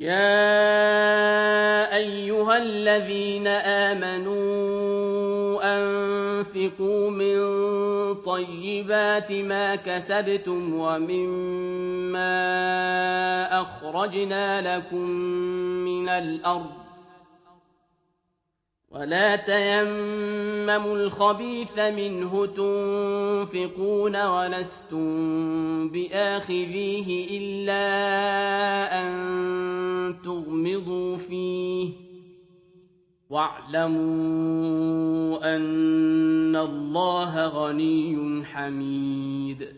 يا أيها الذين آمنوا أنفقوا من طيبات ما كسبتم ومما أخرجنا لكم من الأرض ولا تيمموا الخبيث منه تنفقون ولستم بآخذيه إلا تغمضوا فيه واعلموا أن الله غني حميد